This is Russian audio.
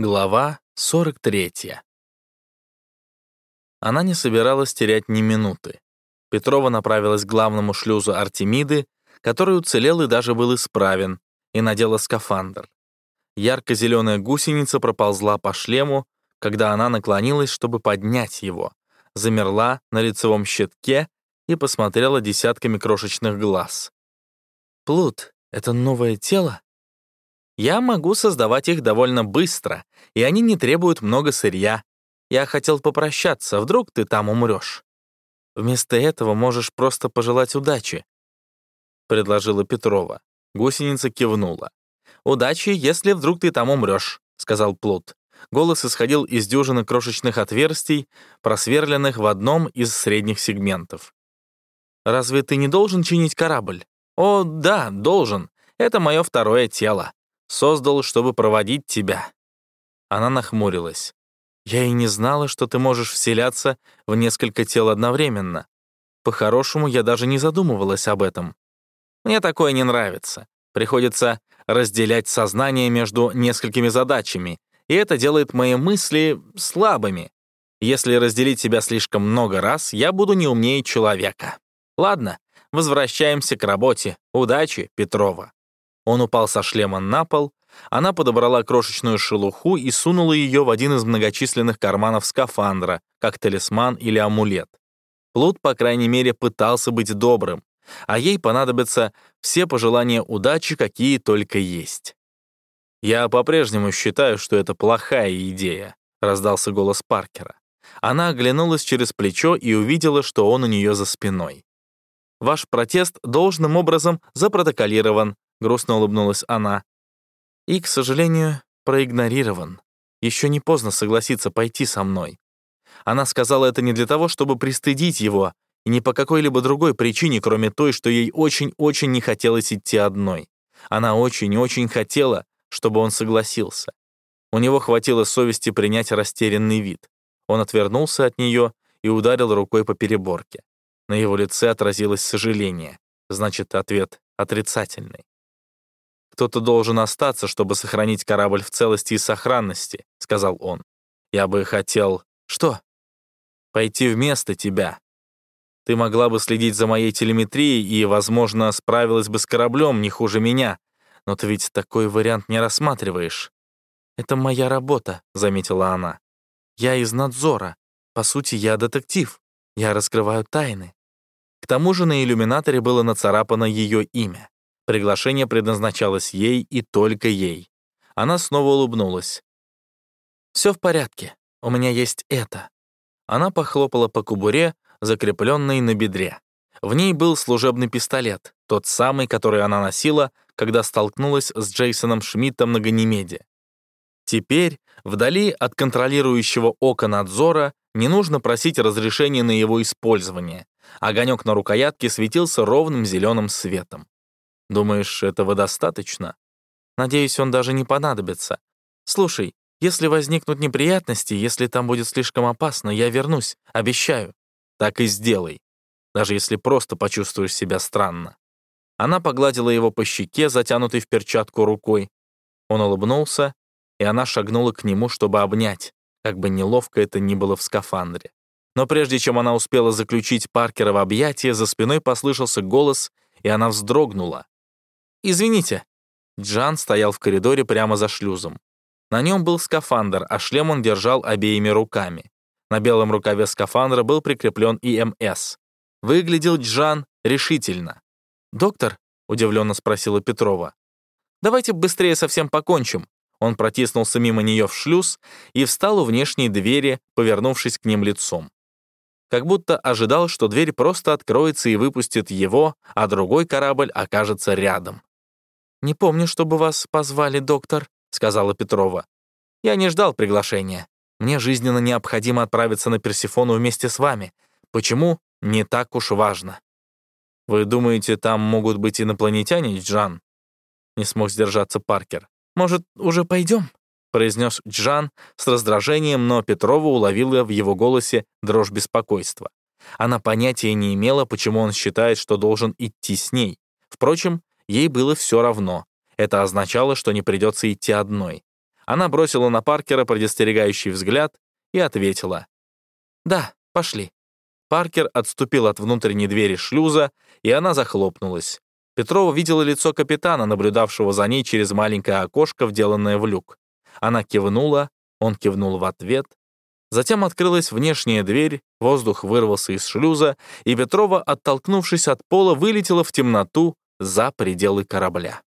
Глава 43. Она не собиралась терять ни минуты. Петрова направилась к главному шлюзу Артемиды, который уцелел и даже был исправен, и надела скафандр. Ярко-зеленая гусеница проползла по шлему, когда она наклонилась, чтобы поднять его, замерла на лицевом щитке и посмотрела десятками крошечных глаз. «Плут — это новое тело?» Я могу создавать их довольно быстро, и они не требуют много сырья. Я хотел попрощаться, вдруг ты там умрешь. Вместо этого можешь просто пожелать удачи», — предложила Петрова. Гусеница кивнула. «Удачи, если вдруг ты там умрешь», — сказал Плут. Голос исходил из дюжины крошечных отверстий, просверленных в одном из средних сегментов. «Разве ты не должен чинить корабль?» «О, да, должен. Это мое второе тело создал, чтобы проводить тебя». Она нахмурилась. «Я и не знала, что ты можешь вселяться в несколько тел одновременно. По-хорошему, я даже не задумывалась об этом. Мне такое не нравится. Приходится разделять сознание между несколькими задачами, и это делает мои мысли слабыми. Если разделить себя слишком много раз, я буду не умнее человека. Ладно, возвращаемся к работе. Удачи, Петрова. Он упал со шлема на пол, она подобрала крошечную шелуху и сунула ее в один из многочисленных карманов скафандра, как талисман или амулет. Плут, по крайней мере, пытался быть добрым, а ей понадобятся все пожелания удачи, какие только есть. «Я по-прежнему считаю, что это плохая идея», — раздался голос Паркера. Она оглянулась через плечо и увидела, что он у нее за спиной. «Ваш протест должным образом запротоколирован», — грустно улыбнулась она. «И, к сожалению, проигнорирован. Еще не поздно согласиться пойти со мной». Она сказала это не для того, чтобы пристыдить его, и не по какой-либо другой причине, кроме той, что ей очень-очень не хотелось идти одной. Она очень-очень хотела, чтобы он согласился. У него хватило совести принять растерянный вид. Он отвернулся от нее и ударил рукой по переборке. На его лице отразилось сожаление. Значит, ответ отрицательный. «Кто-то должен остаться, чтобы сохранить корабль в целости и сохранности», — сказал он. «Я бы хотел...» «Что?» «Пойти вместо тебя. Ты могла бы следить за моей телеметрией и, возможно, справилась бы с кораблем не хуже меня, но ты ведь такой вариант не рассматриваешь». «Это моя работа», — заметила она. «Я из надзора. По сути, я детектив. Я раскрываю тайны». К тому же на иллюминаторе было нацарапано ее имя. Приглашение предназначалось ей и только ей. Она снова улыбнулась. «Все в порядке. У меня есть это». Она похлопала по кубуре, закрепленной на бедре. В ней был служебный пистолет, тот самый, который она носила, когда столкнулась с Джейсоном Шмидтом на Ганимеде. Теперь, вдали от контролирующего ока надзора, не нужно просить разрешения на его использование. Огонек на рукоятке светился ровным зеленым светом. Думаешь, этого достаточно? Надеюсь, он даже не понадобится. Слушай, если возникнут неприятности, если там будет слишком опасно, я вернусь, обещаю. Так и сделай. Даже если просто почувствуешь себя странно. Она погладила его по щеке, затянутой в перчатку рукой. Он улыбнулся, и она шагнула к нему, чтобы обнять, как бы неловко это ни было в скафандре. Но прежде чем она успела заключить Паркера в объятия, за спиной послышался голос, и она вздрогнула. «Извините». Джан стоял в коридоре прямо за шлюзом. На нем был скафандр, а шлем он держал обеими руками. На белом рукаве скафандра был прикреплен ИМС. Выглядел Джан решительно. «Доктор?» — удивленно спросила Петрова. «Давайте быстрее совсем покончим». Он протиснулся мимо нее в шлюз и встал у внешней двери, повернувшись к ним лицом. Как будто ожидал, что дверь просто откроется и выпустит его, а другой корабль окажется рядом. «Не помню, чтобы вас позвали, доктор», — сказала Петрова. «Я не ждал приглашения. Мне жизненно необходимо отправиться на Персифону вместе с вами. Почему? Не так уж важно». «Вы думаете, там могут быть инопланетяне, Джан?» Не смог сдержаться Паркер. «Может, уже пойдем?» произнес Джан с раздражением, но Петрова уловила в его голосе дрожь беспокойства. Она понятия не имела, почему он считает, что должен идти с ней. Впрочем, Ей было все равно. Это означало, что не придется идти одной. Она бросила на Паркера предостерегающий взгляд и ответила. «Да, пошли». Паркер отступил от внутренней двери шлюза, и она захлопнулась. Петрова видела лицо капитана, наблюдавшего за ней через маленькое окошко, вделанное в люк. Она кивнула, он кивнул в ответ. Затем открылась внешняя дверь, воздух вырвался из шлюза, и Петрова, оттолкнувшись от пола, вылетела в темноту за пределы корабля.